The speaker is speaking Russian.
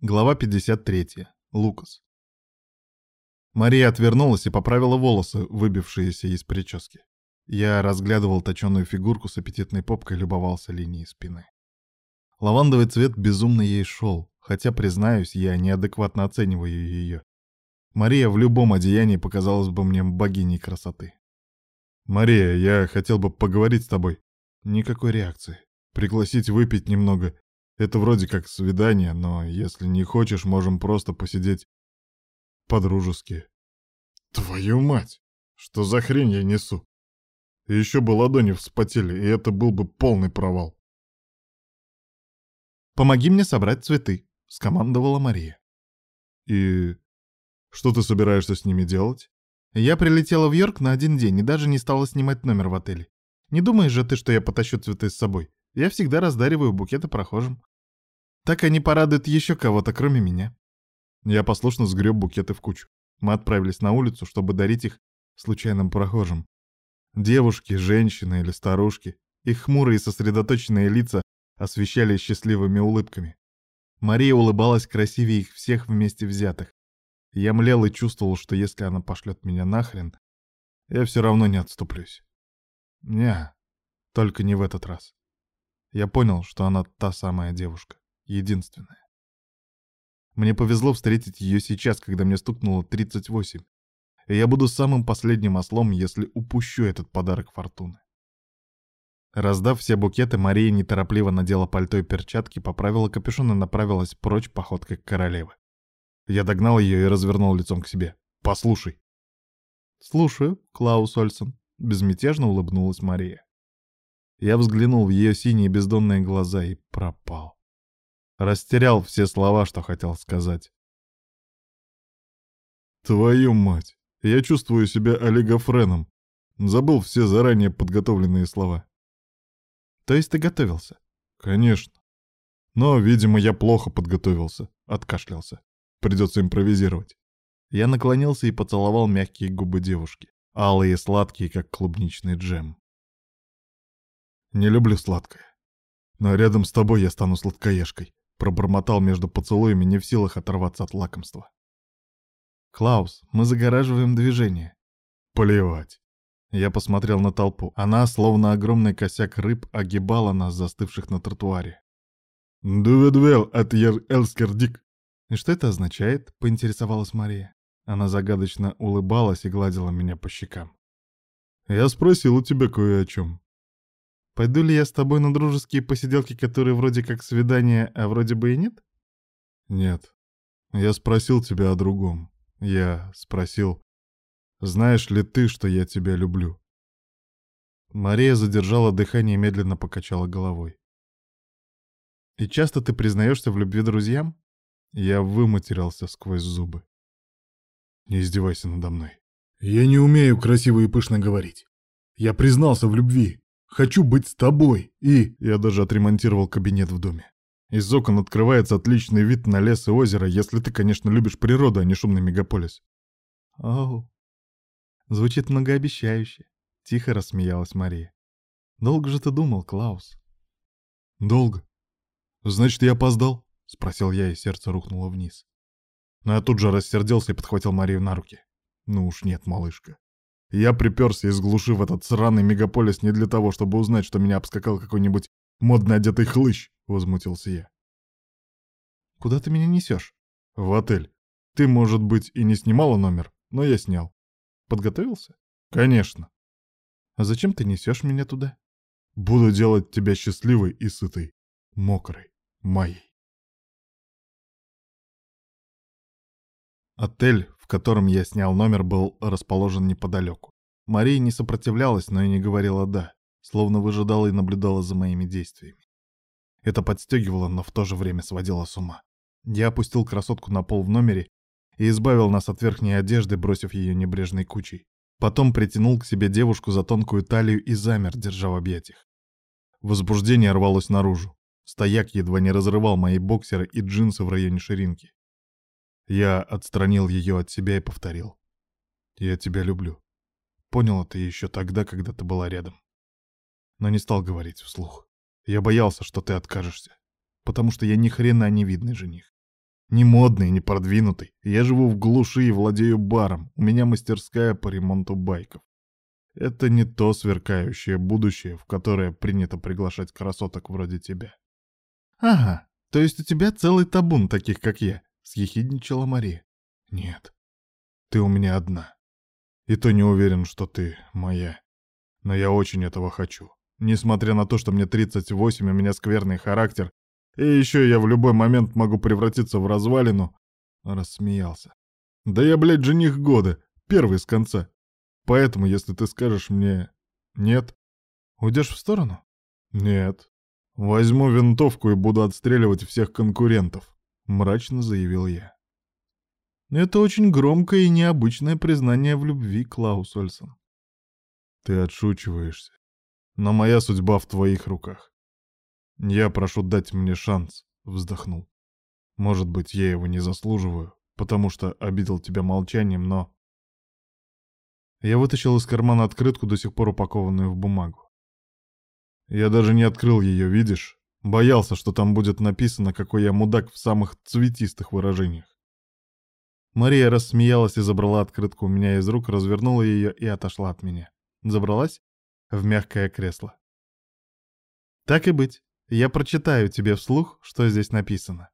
Глава 53. Лукас. Мария отвернулась и поправила волосы, выбившиеся из прически. Я разглядывал точеную фигурку с аппетитной попкой и любовался линией спины. Лавандовый цвет безумно ей шел, хотя, признаюсь, я неадекватно оцениваю ее. Мария в любом одеянии показалась бы мне богиней красоты. «Мария, я хотел бы поговорить с тобой». Никакой реакции. Пригласить выпить немного это вроде как свидание, но если не хочешь, можем просто посидеть по-дружески. Твою мать! Что за хрень я несу? Еще бы ладони вспотели, и это был бы полный провал. «Помоги мне собрать цветы», — скомандовала Мария. «И что ты собираешься с ними делать?» «Я прилетела в Йорк на один день и даже не стала снимать номер в отеле. Не думаешь же ты, что я потащу цветы с собой? Я всегда раздариваю букеты прохожим. Так они порадуют еще кого-то, кроме меня. Я послушно сгреб букеты в кучу. Мы отправились на улицу, чтобы дарить их случайным прохожим. Девушки, женщины или старушки, их хмурые сосредоточенные лица освещали счастливыми улыбками. Мария улыбалась красивее их всех вместе взятых. Я млел и чувствовал, что если она пошлет меня нахрен, я все равно не отступлюсь. Не, только не в этот раз. Я понял, что она та самая девушка единственная. Мне повезло встретить ее сейчас, когда мне стукнуло 38. И я буду самым последним ослом, если упущу этот подарок фортуны. Раздав все букеты, Мария неторопливо надела пальто и перчатки, поправила капюшон и направилась прочь походкой королевы. Я догнал ее и развернул лицом к себе. «Послушай». «Слушаю, Клаус Ольсон», — безмятежно улыбнулась Мария. Я взглянул в ее синие бездонные глаза и пропал. Растерял все слова, что хотел сказать. Твою мать, я чувствую себя олигофреном. Забыл все заранее подготовленные слова. То есть ты готовился? Конечно. Но, видимо, я плохо подготовился. Откашлялся. Придется импровизировать. Я наклонился и поцеловал мягкие губы девушки. Алые и сладкие, как клубничный джем. Не люблю сладкое. Но рядом с тобой я стану сладкоежкой. Пробормотал между поцелуями, не в силах оторваться от лакомства. «Клаус, мы загораживаем движение». «Плевать». Я посмотрел на толпу. Она, словно огромный косяк рыб, огибала нас, застывших на тротуаре. «Дуведвел от ер элскердик». «И что это означает?» — поинтересовалась Мария. Она загадочно улыбалась и гладила меня по щекам. «Я спросил у тебя кое о чем. Пойду ли я с тобой на дружеские посиделки, которые вроде как свидание, а вроде бы и нет? Нет. Я спросил тебя о другом. Я спросил, знаешь ли ты, что я тебя люблю? Мария задержала дыхание и медленно покачала головой. И часто ты признаешься в любви друзьям? Я выматерился сквозь зубы. Не издевайся надо мной. Я не умею красиво и пышно говорить. Я признался в любви. Хочу быть с тобой. И я даже отремонтировал кабинет в доме. Из окон открывается отличный вид на лес и озеро, если ты, конечно, любишь природу, а не шумный мегаполис. Оу, звучит многообещающе. Тихо рассмеялась Мария. Долго же ты думал, Клаус? Долго. Значит, я опоздал? Спросил я, и сердце рухнуло вниз. Но я тут же рассердился и подхватил Марию на руки. Ну уж нет, малышка. Я приперся из глуши этот сраный мегаполис не для того, чтобы узнать, что меня обскакал какой-нибудь модно одетый хлыщ, — возмутился я. «Куда ты меня несешь?» «В отель. Ты, может быть, и не снимала номер, но я снял». «Подготовился?» «Конечно». «А зачем ты несешь меня туда?» «Буду делать тебя счастливой и сытой, мокрой, моей». Отель, котором я снял номер, был расположен неподалеку. Мария не сопротивлялась, но и не говорила «да», словно выжидала и наблюдала за моими действиями. Это подстегивало, но в то же время сводило с ума. Я опустил красотку на пол в номере и избавил нас от верхней одежды, бросив ее небрежной кучей. Потом притянул к себе девушку за тонкую талию и замер, держа в объятиях. Возбуждение рвалось наружу. Стояк едва не разрывал мои боксеры и джинсы в районе ширинки. Я отстранил ее от себя и повторил. «Я тебя люблю. Понял это еще тогда, когда ты была рядом. Но не стал говорить вслух. Я боялся, что ты откажешься, потому что я ни хрена не видный жених. Не модный, не продвинутый. Я живу в глуши и владею баром. У меня мастерская по ремонту байков. Это не то сверкающее будущее, в которое принято приглашать красоток вроде тебя. Ага, то есть у тебя целый табун таких, как я, съехидничала Мария. Нет, ты у меня одна. И то не уверен, что ты моя. Но я очень этого хочу. Несмотря на то, что мне 38, у меня скверный характер, и еще я в любой момент могу превратиться в развалину. Рассмеялся. Да я, блядь, жених года. Первый с конца. Поэтому, если ты скажешь мне «нет», уйдешь в сторону? Нет. Возьму винтовку и буду отстреливать всех конкурентов, мрачно заявил я. Это очень громкое и необычное признание в любви, Клаус Ольсон. Ты отшучиваешься. Но моя судьба в твоих руках. «Я прошу дать мне шанс», — вздохнул. «Может быть, я его не заслуживаю, потому что обидел тебя молчанием, но...» Я вытащил из кармана открытку, до сих пор упакованную в бумагу. Я даже не открыл ее, видишь? Боялся, что там будет написано, какой я мудак в самых цветистых выражениях. Мария рассмеялась и забрала открытку у меня из рук, развернула ее и отошла от меня. Забралась в мягкое кресло. Так и быть. Я прочитаю тебе вслух, что здесь написано.